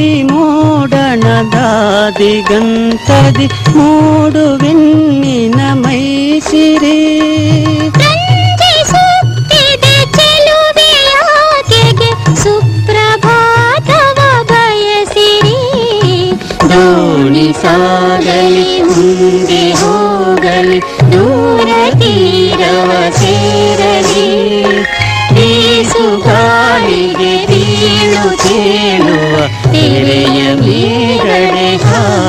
ನೋಡಿ ಮೂಡಣದಾದಿಗಂತದಿ ಮೂಡುವೆನ್ನಿನ ಮೈಸಿರಿ. ಸುಪ್ರಭಾತವ ಬಯಸಿರಿ. ದೋಣಿ ಸಾಗಲಿ ಮುಂದೆ ಹೋಗಲಿ ದೂರ ತೀರವ ಸೇರಲಿ. ಬೀಳು ತೇಳುವ ತೆರೆಯ ಮೇಗಡೆ ಹಾರಲಿ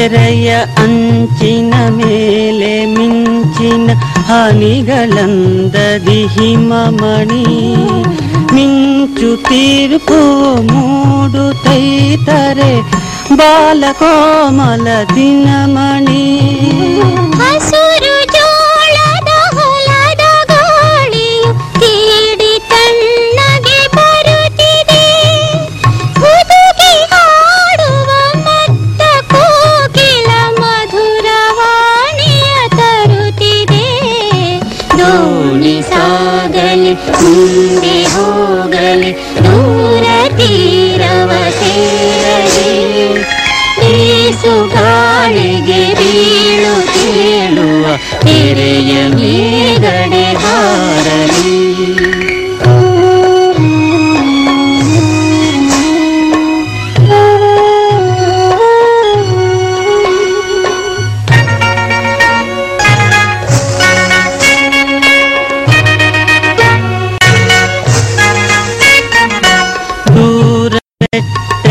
ಕೆರೆಯ ಅಂಚಿನ ಮೇಲೆ ಮಿಂಚಿನ ಹನಿಗಳಂದದಿ ಹಿಮಮಣಿ ಮಿಂಚು ತೀರ್ಪು ಮೂಡು ತೈತರೆ ಬಾಲಕೋಮಲ ದಿನಮಣಿ ಸಾಗಲಿ ಮುಂದೆ ಹೋಗಲಿ ದೂರ ತೀರವ ಸೇರಲಿ ಬೀಸು ಗಾಳಿಗೆ ಬೀಳು ತೇಳುವ ತೆರೆಯ ಮೇಗಡೆ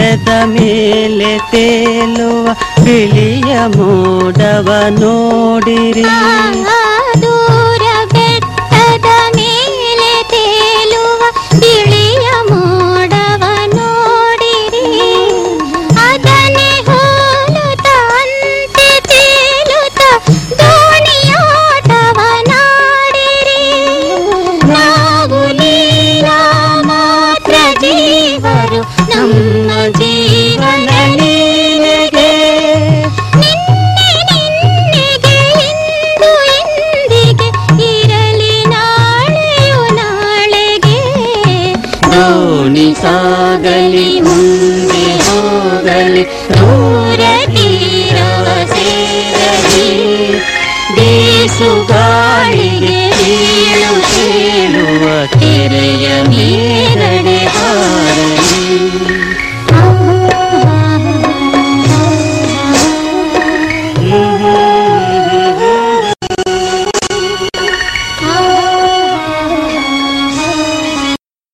ಬೆಟ್ಟದ ಮೇಲೆ ತೇಲುವ ಬಿಳಿಯ ಮೋಡವ ನೋಡಿರಿ ದೂರ ಬೆಟ್ಟದ ಮೇಲೆ ತೇಲುವ ಬಿಳಿಯ ಮೋಡವ ನೋಡಿರಿ ಅದನ್ನೇ ಹೋಲುತ್ತ ಅಂತೆ ತೇಲುತ್ತ ದೋಣಿಯಾಟವ ನಾಡಿರಿ ನಾವು ಲೀಲಾ ಮಾತ್ರ ಜೀವರು ನಮ್ಮ सागलि गलि होगलि धूरीरा देश